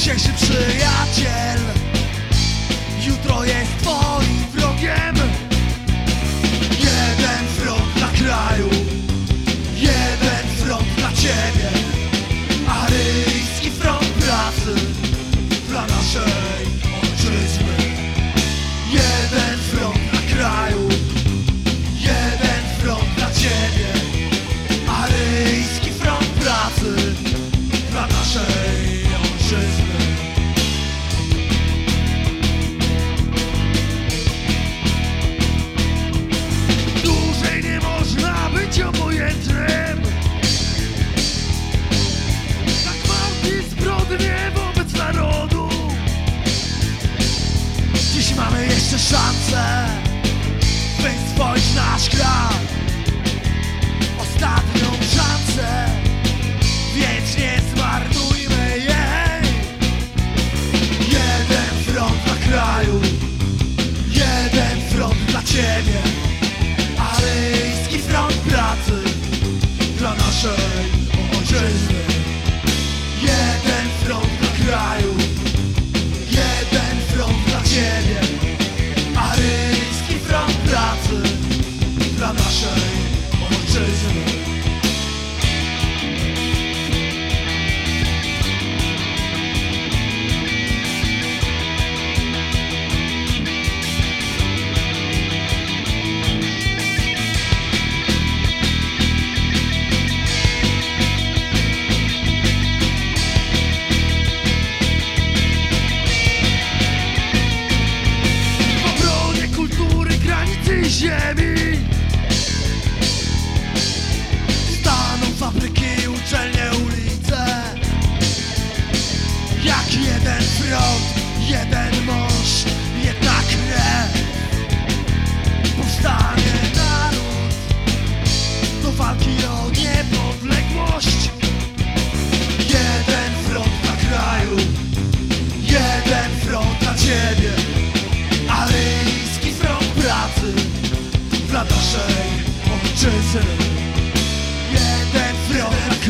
dzisiejszy przyjaciel. Jutro jest twoim wrogiem. Jeden front dla kraju Jeden front dla ciebie. Aryjski front pracy Dla naszej szansę Wyzwolić nasz kraj. Ostatnią szansę Więc nie zmarnujmy jej. Jeden front dla kraju Jeden front dla ciebie Aryjski front pracy Dla naszej ojczyzny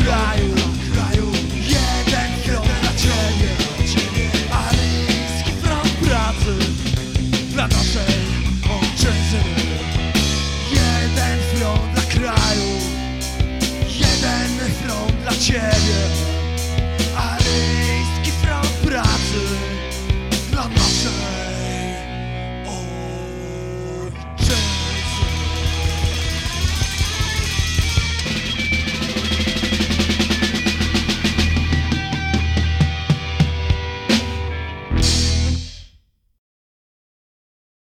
kraju, kraju Jeden krok na ciebie, aryjski front pracy Dla naszej ojczyzny. Jeden front dla kraju Jeden front dla ciebie.